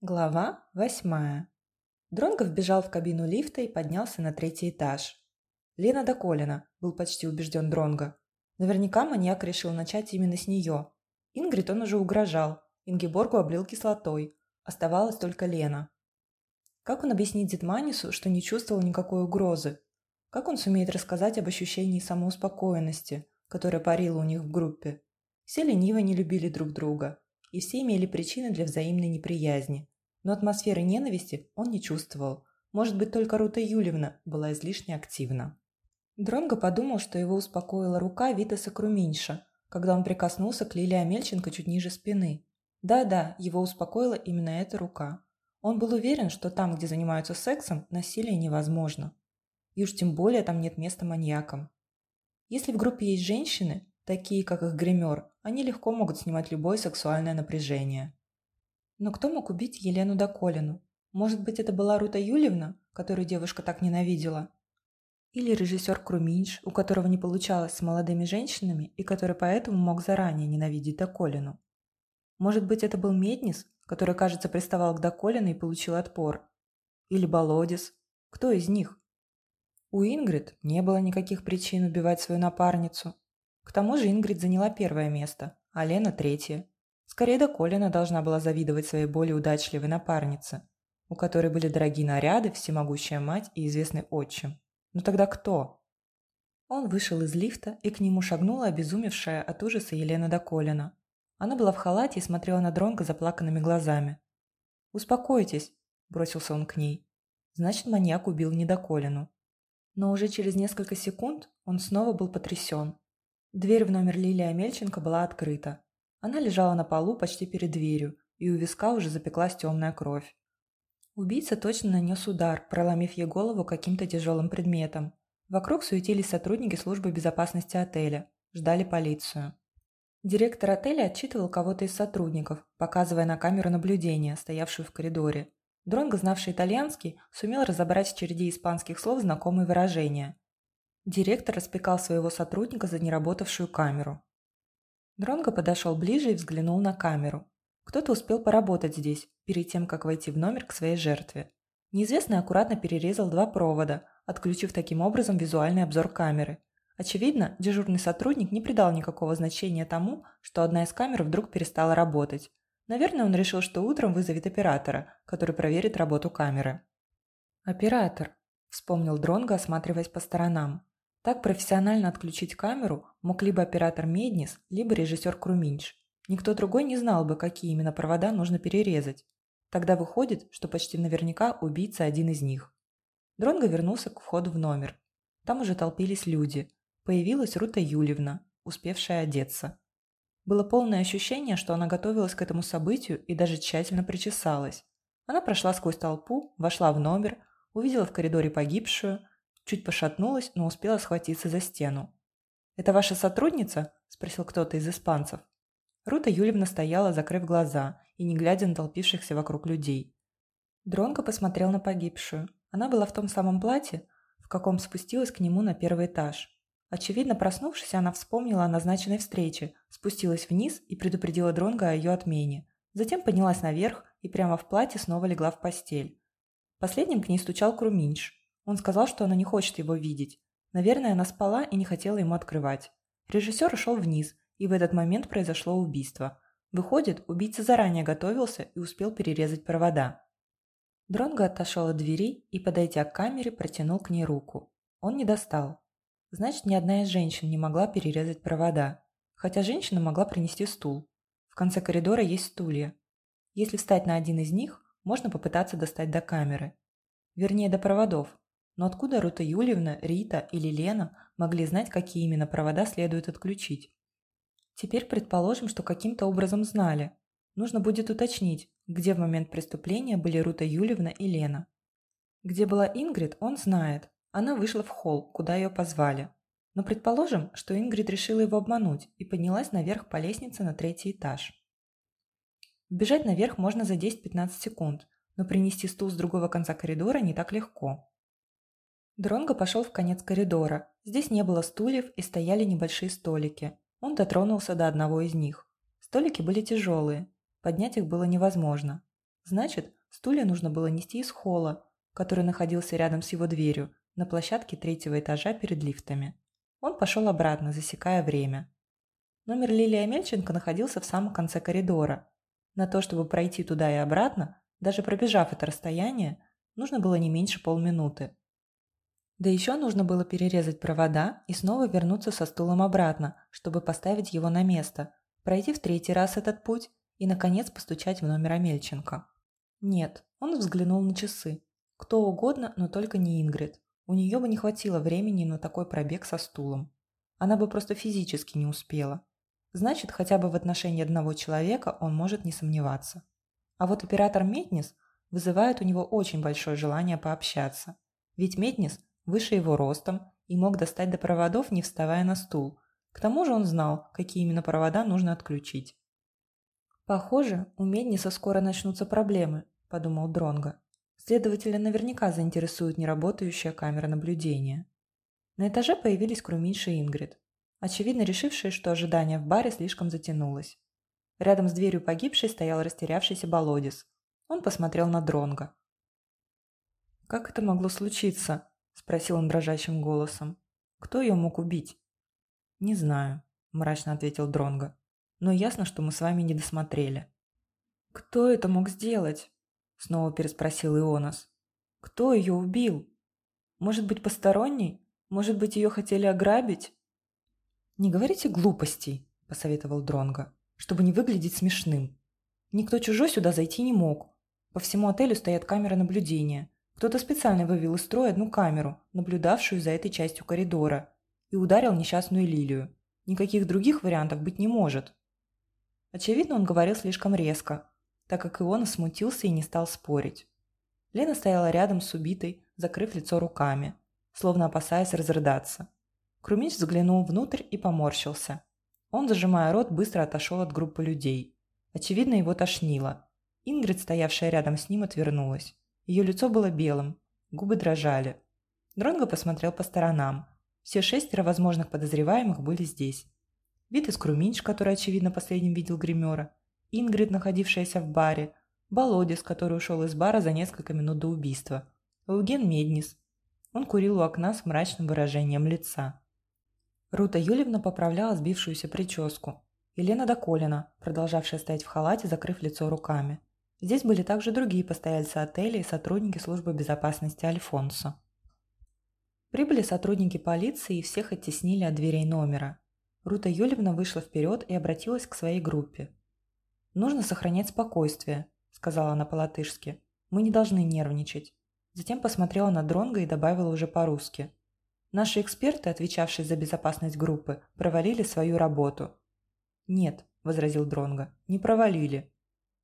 Глава восьмая. Дронго вбежал в кабину лифта и поднялся на третий этаж. Лена Доколина, был почти убежден Дронго. Наверняка маньяк решил начать именно с нее. Ингрид он уже угрожал, Ингеборгу облил кислотой. Оставалась только Лена. Как он объяснит Дитманису, что не чувствовал никакой угрозы? Как он сумеет рассказать об ощущении самоуспокоенности, которая парила у них в группе? Все лениво не любили друг друга, и все имели причины для взаимной неприязни. Но атмосферы ненависти он не чувствовал. Может быть, только Рута Юлевна была излишне активна. Дронго подумал, что его успокоила рука Витаса Круминша, когда он прикоснулся к Лилии Амельченко чуть ниже спины. Да-да, его успокоила именно эта рука. Он был уверен, что там, где занимаются сексом, насилие невозможно. И уж тем более там нет места маньякам. Если в группе есть женщины, такие как их гример, они легко могут снимать любое сексуальное напряжение. Но кто мог убить Елену Доколину? Может быть, это была Рута Юлевна, которую девушка так ненавидела? Или режиссер Круминш, у которого не получалось с молодыми женщинами и который поэтому мог заранее ненавидеть Доколину? Может быть, это был Меднис, который, кажется, приставал к Доколину и получил отпор? Или Болодис? Кто из них? У Ингрид не было никаких причин убивать свою напарницу. К тому же Ингрид заняла первое место, а Лена – третье. Скорее, Доколина должна была завидовать своей более удачливой напарнице, у которой были дорогие наряды, всемогущая мать и известный отчим. Но тогда кто? Он вышел из лифта, и к нему шагнула обезумевшая от ужаса Елена Доколина. Она была в халате и смотрела на Дронга заплаканными глазами. «Успокойтесь», – бросился он к ней. Значит, маньяк убил недоколину. Но уже через несколько секунд он снова был потрясен. Дверь в номер Лилии Амельченко была открыта. Она лежала на полу почти перед дверью, и у виска уже запеклась темная кровь. Убийца точно нанес удар, проломив ей голову каким-то тяжелым предметом. Вокруг суетились сотрудники службы безопасности отеля, ждали полицию. Директор отеля отчитывал кого-то из сотрудников, показывая на камеру наблюдения, стоявшую в коридоре. Дронго, знавший итальянский, сумел разобрать в череде испанских слов знакомые выражения. Директор распекал своего сотрудника за неработавшую камеру. Дронго подошел ближе и взглянул на камеру. Кто-то успел поработать здесь, перед тем, как войти в номер к своей жертве. Неизвестный аккуратно перерезал два провода, отключив таким образом визуальный обзор камеры – Очевидно, дежурный сотрудник не придал никакого значения тому, что одна из камер вдруг перестала работать. Наверное, он решил, что утром вызовет оператора, который проверит работу камеры. «Оператор», – вспомнил Дронго, осматриваясь по сторонам. Так профессионально отключить камеру мог либо оператор Меднис, либо режиссер Круминч. Никто другой не знал бы, какие именно провода нужно перерезать. Тогда выходит, что почти наверняка убийца один из них. Дронго вернулся к входу в номер. Там уже толпились люди – Появилась Рута Юлевна, успевшая одеться. Было полное ощущение, что она готовилась к этому событию и даже тщательно причесалась. Она прошла сквозь толпу, вошла в номер, увидела в коридоре погибшую, чуть пошатнулась, но успела схватиться за стену. «Это ваша сотрудница?» – спросил кто-то из испанцев. Рута Юлевна стояла, закрыв глаза и не глядя на толпившихся вокруг людей. Дронко посмотрел на погибшую. Она была в том самом платье, в каком спустилась к нему на первый этаж. Очевидно, проснувшись, она вспомнила о назначенной встрече, спустилась вниз и предупредила Дронга о ее отмене. Затем поднялась наверх и прямо в платье снова легла в постель. Последним к ней стучал Круминш. Он сказал, что она не хочет его видеть. Наверное, она спала и не хотела ему открывать. Режиссер ушел вниз, и в этот момент произошло убийство. Выходит, убийца заранее готовился и успел перерезать провода. Дронго отошел от двери и, подойдя к камере, протянул к ней руку. Он не достал. Значит, ни одна из женщин не могла перерезать провода, хотя женщина могла принести стул. В конце коридора есть стулья. Если встать на один из них, можно попытаться достать до камеры. Вернее, до проводов. Но откуда Рута Юльевна, Рита или Лена могли знать, какие именно провода следует отключить? Теперь предположим, что каким-то образом знали. Нужно будет уточнить, где в момент преступления были Рута Юльевна и Лена. Где была Ингрид, он знает, она вышла в холл, куда ее позвали. Но предположим, что Ингрид решила его обмануть и поднялась наверх по лестнице на третий этаж. Бежать наверх можно за 10-15 секунд, но принести стул с другого конца коридора не так легко. Дронго пошел в конец коридора. Здесь не было стульев и стояли небольшие столики. Он дотронулся до одного из них. Столики были тяжелые. Поднять их было невозможно. Значит, стулья нужно было нести из холла, который находился рядом с его дверью, на площадке третьего этажа перед лифтами. Он пошел обратно, засекая время. Номер Лилии Амельченко находился в самом конце коридора. На то, чтобы пройти туда и обратно, даже пробежав это расстояние, нужно было не меньше полминуты. Да еще нужно было перерезать провода и снова вернуться со стулом обратно, чтобы поставить его на место, пройти в третий раз этот путь и, наконец, постучать в номер Амельченко. Нет, он взглянул на часы. Кто угодно, но только не Ингрид. У нее бы не хватило времени на такой пробег со стулом. Она бы просто физически не успела. Значит, хотя бы в отношении одного человека он может не сомневаться. А вот оператор Метнис вызывает у него очень большое желание пообщаться. Ведь Метнис выше его ростом и мог достать до проводов, не вставая на стул. К тому же он знал, какие именно провода нужно отключить. «Похоже, у Медниса скоро начнутся проблемы», – подумал Дронго. Следователя наверняка заинтересует неработающая камера наблюдения. На этаже появились Круминша и Ингрид очевидно решившие, что ожидание в баре слишком затянулось. Рядом с дверью погибшей стоял растерявшийся Болодис. Он посмотрел на Дронга. «Как это могло случиться?» – спросил он дрожащим голосом. «Кто ее мог убить?» «Не знаю», – мрачно ответил Дронга. «Но ясно, что мы с вами не досмотрели». «Кто это мог сделать?» – снова переспросил Ионас. «Кто ее убил? Может быть, посторонний? Может быть, ее хотели ограбить?» «Не говорите глупостей», – посоветовал Дронго, – «чтобы не выглядеть смешным. Никто чужой сюда зайти не мог. По всему отелю стоят камеры наблюдения. Кто-то специально вывел из строя одну камеру, наблюдавшую за этой частью коридора, и ударил несчастную Лилию. Никаких других вариантов быть не может». Очевидно, он говорил слишком резко, так как Иона смутился и не стал спорить. Лена стояла рядом с убитой, закрыв лицо руками, словно опасаясь разрыдаться. Крумич взглянул внутрь и поморщился. Он, зажимая рот, быстро отошел от группы людей. Очевидно, его тошнило. Ингрид, стоявшая рядом с ним, отвернулась. Ее лицо было белым, губы дрожали. Дронго посмотрел по сторонам. Все шестеро возможных подозреваемых были здесь. Витас Круминч, который, очевидно, последним видел гримера, Ингрид, находившаяся в баре, Болодис, который ушел из бара за несколько минут до убийства, Eugen Меднис. Он курил у окна с мрачным выражением лица. Рута Юлевна поправляла сбившуюся прическу. Елена Доколина, продолжавшая стоять в халате, закрыв лицо руками. Здесь были также другие постояльцы отеля и сотрудники службы безопасности Альфонсо. Прибыли сотрудники полиции и всех оттеснили от дверей номера. Рута Юлевна вышла вперед и обратилась к своей группе. «Нужно сохранять спокойствие», – сказала она по-латышски. «Мы не должны нервничать». Затем посмотрела на Дронга и добавила уже по-русски. Наши эксперты, отвечавшие за безопасность группы, провалили свою работу. «Нет», – возразил Дронга, – «не провалили».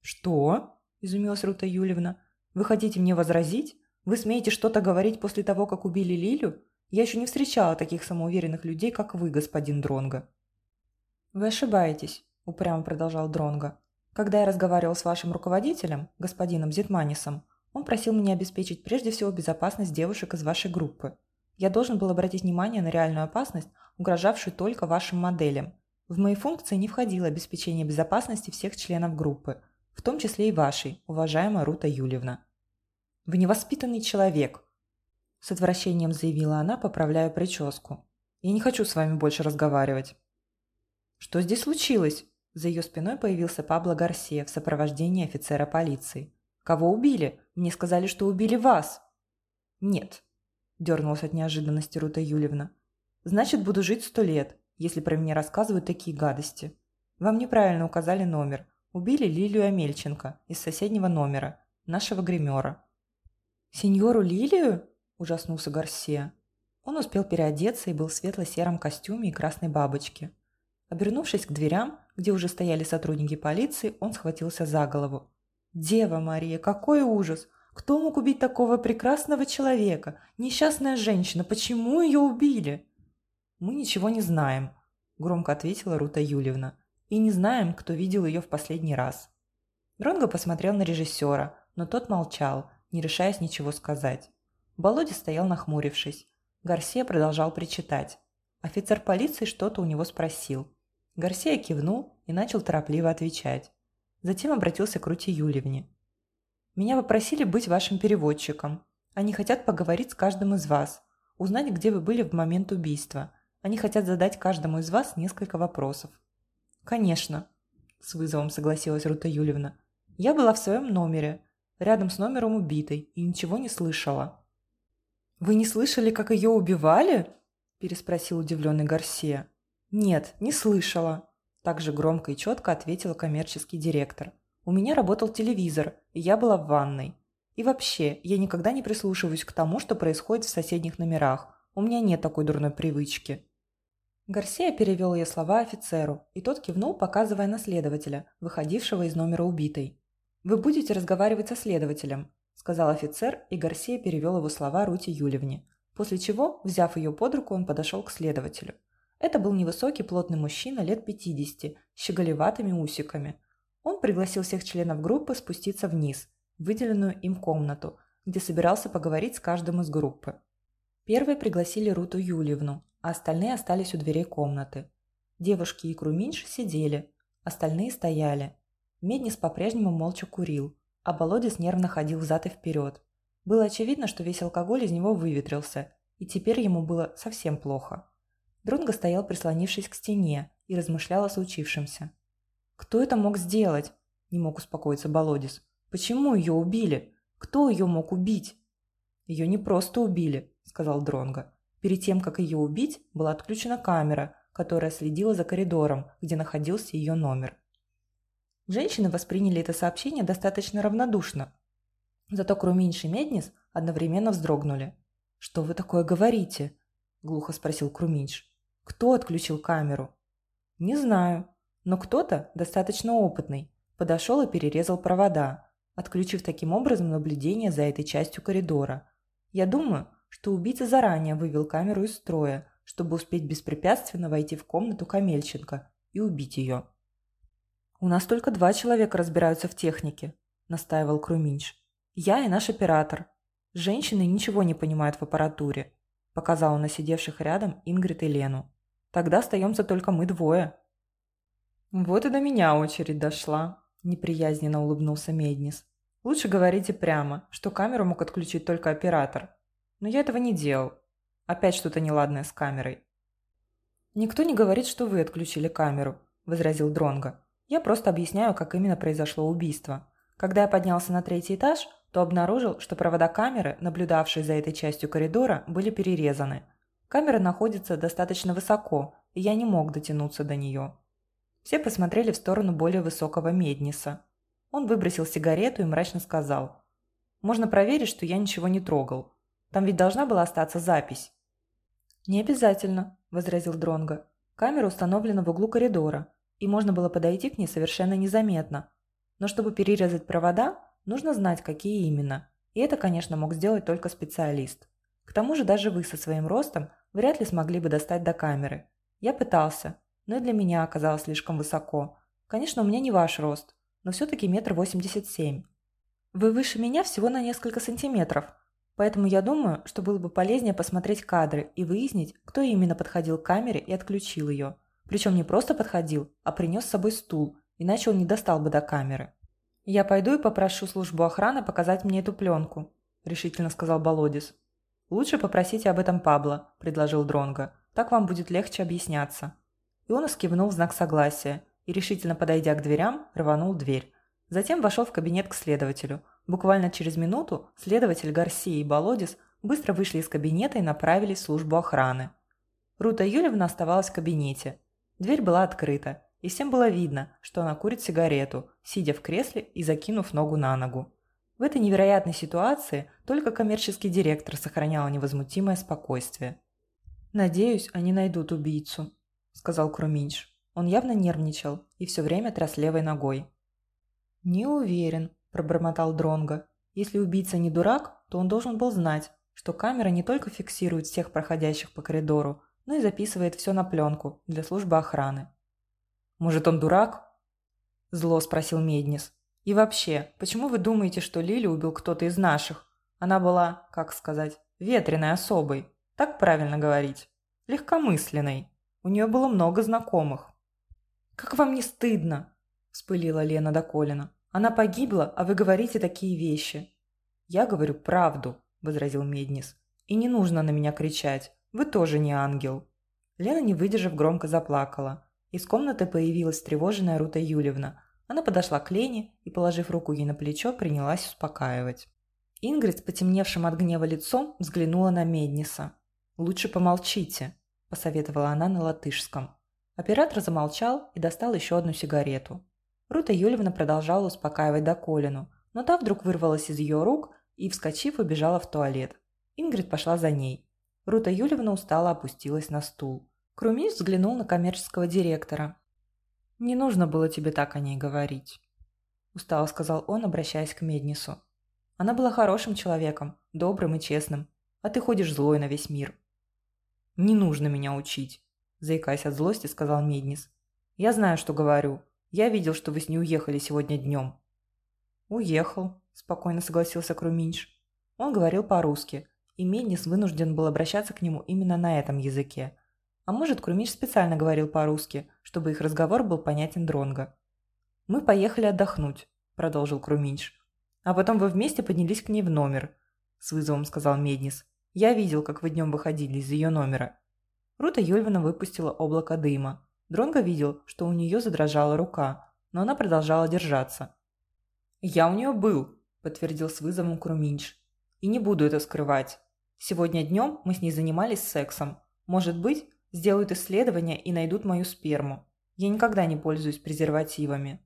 «Что?» – изумилась Рута Юлевна. «Вы хотите мне возразить? Вы смеете что-то говорить после того, как убили Лилю? Я еще не встречала таких самоуверенных людей, как вы, господин Дронга. «Вы ошибаетесь», – упрямо продолжал Дронга. «Когда я разговаривал с вашим руководителем, господином Зитманисом, он просил меня обеспечить прежде всего безопасность девушек из вашей группы. Я должен был обратить внимание на реальную опасность, угрожавшую только вашим моделям. В мои функции не входило обеспечение безопасности всех членов группы, в том числе и вашей, уважаемая Рута Юлевна. «Вы невоспитанный человек», – с отвращением заявила она, поправляя прическу. «Я не хочу с вами больше разговаривать». «Что здесь случилось?» За ее спиной появился Пабло Гарсия в сопровождении офицера полиции. «Кого убили? Мне сказали, что убили вас». «Нет, дернулась от неожиданности Рута Юлевна. «Значит, буду жить сто лет, если про меня рассказывают такие гадости. Вам неправильно указали номер. Убили Лилию Амельченко из соседнего номера, нашего гримера». «Сеньору Лилию?» – ужаснулся Гарсия. Он успел переодеться и был в светло-сером костюме и красной бабочке. Обернувшись к дверям, где уже стояли сотрудники полиции, он схватился за голову. «Дева Мария, какой ужас! Кто мог убить такого прекрасного человека? Несчастная женщина. Почему ее убили?» «Мы ничего не знаем», – громко ответила Рута Юлевна. «И не знаем, кто видел ее в последний раз». Дронго посмотрел на режиссера, но тот молчал, не решаясь ничего сказать. Володя стоял нахмурившись. Гарсия продолжал причитать. Офицер полиции что-то у него спросил. Гарсия кивнул и начал торопливо отвечать. Затем обратился к Руте Юлевне. Меня попросили быть вашим переводчиком. Они хотят поговорить с каждым из вас, узнать, где вы были в момент убийства. Они хотят задать каждому из вас несколько вопросов». «Конечно», – с вызовом согласилась Рута Юльевна. «Я была в своем номере, рядом с номером убитой, и ничего не слышала». «Вы не слышали, как ее убивали?» – переспросил удивленный Гарсия. «Нет, не слышала», – также громко и четко ответила коммерческий директор. «У меня работал телевизор, и я была в ванной. И вообще, я никогда не прислушиваюсь к тому, что происходит в соседних номерах. У меня нет такой дурной привычки». Гарсия перевел ее слова офицеру, и тот кивнул, показывая на следователя, выходившего из номера убитой. «Вы будете разговаривать со следователем», – сказал офицер, и Гарсия перевел его слова Рути Юлевне. После чего, взяв ее под руку, он подошел к следователю. Это был невысокий плотный мужчина лет 50, с щеголеватыми усиками. Он пригласил всех членов группы спуститься вниз, в выделенную им комнату, где собирался поговорить с каждым из группы. Первой пригласили Руту Юльевну, а остальные остались у дверей комнаты. Девушки и Круминш сидели, остальные стояли. Меднис по-прежнему молча курил, а Болодис нервно ходил взад и вперед. Было очевидно, что весь алкоголь из него выветрился, и теперь ему было совсем плохо. Дронго стоял, прислонившись к стене, и размышлял о случившемся. «Кто это мог сделать?» – не мог успокоиться Болодис. «Почему ее убили? Кто ее мог убить?» «Ее не просто убили», – сказал Дронго. «Перед тем, как ее убить, была отключена камера, которая следила за коридором, где находился ее номер». Женщины восприняли это сообщение достаточно равнодушно. Зато Круминш и Меднис одновременно вздрогнули. «Что вы такое говорите?» – глухо спросил Круминш. Кто отключил камеру? Не знаю, но кто-то, достаточно опытный, подошел и перерезал провода, отключив таким образом наблюдение за этой частью коридора. Я думаю, что убийца заранее вывел камеру из строя, чтобы успеть беспрепятственно войти в комнату Камельченко и убить ее. «У нас только два человека разбираются в технике», – настаивал Круминч. «Я и наш оператор. Женщины ничего не понимают в аппаратуре», – показал на сидевших рядом Ингрид и Лену. Тогда остаемся только мы двое». «Вот и до меня очередь дошла», – неприязненно улыбнулся Меднис. «Лучше говорите прямо, что камеру мог отключить только оператор. Но я этого не делал. Опять что-то неладное с камерой». «Никто не говорит, что вы отключили камеру», – возразил Дронго. «Я просто объясняю, как именно произошло убийство. Когда я поднялся на третий этаж, то обнаружил, что провода камеры, наблюдавшие за этой частью коридора, были перерезаны. Камера находится достаточно высоко, и я не мог дотянуться до нее. Все посмотрели в сторону более высокого Медниса. Он выбросил сигарету и мрачно сказал. «Можно проверить, что я ничего не трогал. Там ведь должна была остаться запись». «Не обязательно», – возразил Дронго. «Камера установлена в углу коридора, и можно было подойти к ней совершенно незаметно. Но чтобы перерезать провода, нужно знать, какие именно. И это, конечно, мог сделать только специалист. К тому же даже вы со своим ростом вряд ли смогли бы достать до камеры. Я пытался, но и для меня оказалось слишком высоко. Конечно, у меня не ваш рост, но все-таки метр восемьдесят семь. Вы выше меня всего на несколько сантиметров, поэтому я думаю, что было бы полезнее посмотреть кадры и выяснить, кто именно подходил к камере и отключил ее. Причем не просто подходил, а принес с собой стул, иначе он не достал бы до камеры. «Я пойду и попрошу службу охраны показать мне эту пленку», – решительно сказал Болодис. «Лучше попросите об этом Пабло», – предложил Дронго. «Так вам будет легче объясняться». И он кивнул в знак согласия и, решительно подойдя к дверям, рванул дверь. Затем вошел в кабинет к следователю. Буквально через минуту следователь Гарсия и Болодис быстро вышли из кабинета и направились в службу охраны. Рута Юлевна оставалась в кабинете. Дверь была открыта, и всем было видно, что она курит сигарету, сидя в кресле и закинув ногу на ногу. В этой невероятной ситуации только коммерческий директор сохранял невозмутимое спокойствие. «Надеюсь, они найдут убийцу», – сказал Круминч. Он явно нервничал и все время тряс левой ногой. «Не уверен», – пробормотал Дронго. «Если убийца не дурак, то он должен был знать, что камера не только фиксирует всех проходящих по коридору, но и записывает все на пленку для службы охраны». «Может, он дурак?» – зло спросил Меднис. И вообще, почему вы думаете, что Лили убил кто-то из наших? Она была, как сказать, ветреной особой. Так правильно говорить. Легкомысленной. У нее было много знакомых. «Как вам не стыдно?» – вспылила Лена Доколина. Она погибла, а вы говорите такие вещи». «Я говорю правду», – возразил Меднис. «И не нужно на меня кричать. Вы тоже не ангел». Лена, не выдержав, громко заплакала. Из комнаты появилась встревоженная Рута Юлевна. Она подошла к Лене и, положив руку ей на плечо, принялась успокаивать. Ингрид с потемневшим от гнева лицом взглянула на Медниса. «Лучше помолчите», – посоветовала она на латышском. Оператор замолчал и достал еще одну сигарету. Рута Юльевна продолжала успокаивать Доколину, но та вдруг вырвалась из ее рук и, вскочив, убежала в туалет. Ингрид пошла за ней. Рута Юльевна устало опустилась на стул. Крумиш взглянул на коммерческого директора. «Не нужно было тебе так о ней говорить», – устало сказал он, обращаясь к Меднису. «Она была хорошим человеком, добрым и честным, а ты ходишь злой на весь мир». «Не нужно меня учить», – заикаясь от злости, сказал Меднис. «Я знаю, что говорю. Я видел, что вы с ней уехали сегодня днем». «Уехал», – спокойно согласился Круминч. Он говорил по-русски, и Меднис вынужден был обращаться к нему именно на этом языке. А может, Крумиш специально говорил по-русски, чтобы их разговор был понятен Дронго. «Мы поехали отдохнуть», – продолжил Круминч. «А потом вы вместе поднялись к ней в номер», – с вызовом сказал Меднис. «Я видел, как вы днем выходили из ее номера». Рута Юльвина выпустила облако дыма. Дронго видел, что у нее задрожала рука, но она продолжала держаться. «Я у нее был», – подтвердил с вызовом Круминч. «И не буду это скрывать. Сегодня днем мы с ней занимались сексом. Может быть, сделают исследования и найдут мою сперму. Я никогда не пользуюсь презервативами».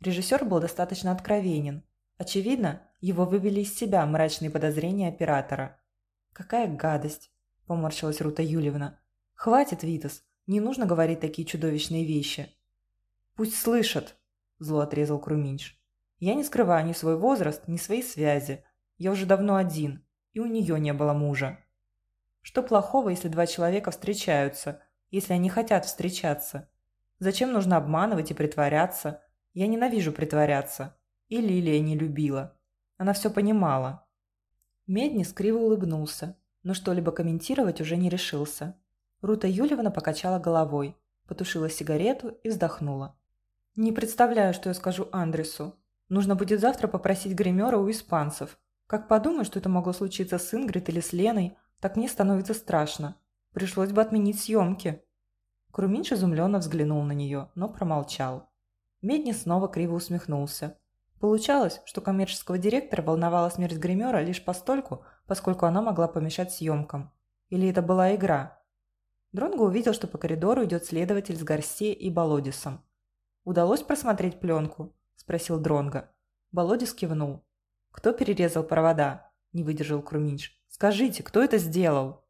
Режиссер был достаточно откровенен. Очевидно, его вывели из себя мрачные подозрения оператора. «Какая гадость!» – поморщилась Рута Юльевна. «Хватит, Витас, не нужно говорить такие чудовищные вещи». «Пусть слышат!» – зло отрезал Круминч. «Я не скрываю ни свой возраст, ни свои связи. Я уже давно один, и у нее не было мужа. Что плохого, если два человека встречаются, если они хотят встречаться? Зачем нужно обманывать и притворяться? Я ненавижу притворяться. И Лилия не любила. Она все понимала. Медни скриво улыбнулся, но что-либо комментировать уже не решился. Рута Юльевна покачала головой, потушила сигарету и вздохнула. «Не представляю, что я скажу Андресу. Нужно будет завтра попросить гримера у испанцев. Как подумаю, что это могло случиться с Ингрид или с Леной, так мне становится страшно. Пришлось бы отменить съемки». Круминч изумленно взглянул на нее, но промолчал. Медни снова криво усмехнулся. Получалось, что коммерческого директора волновала смерть гримера лишь постольку, поскольку она могла помешать съемкам. Или это была игра? Дронго увидел, что по коридору идет следователь с Гарсе и Болодисом. «Удалось просмотреть пленку?» – спросил Дронго. Болодис кивнул. «Кто перерезал провода?» – не выдержал Круминч. «Скажите, кто это сделал?»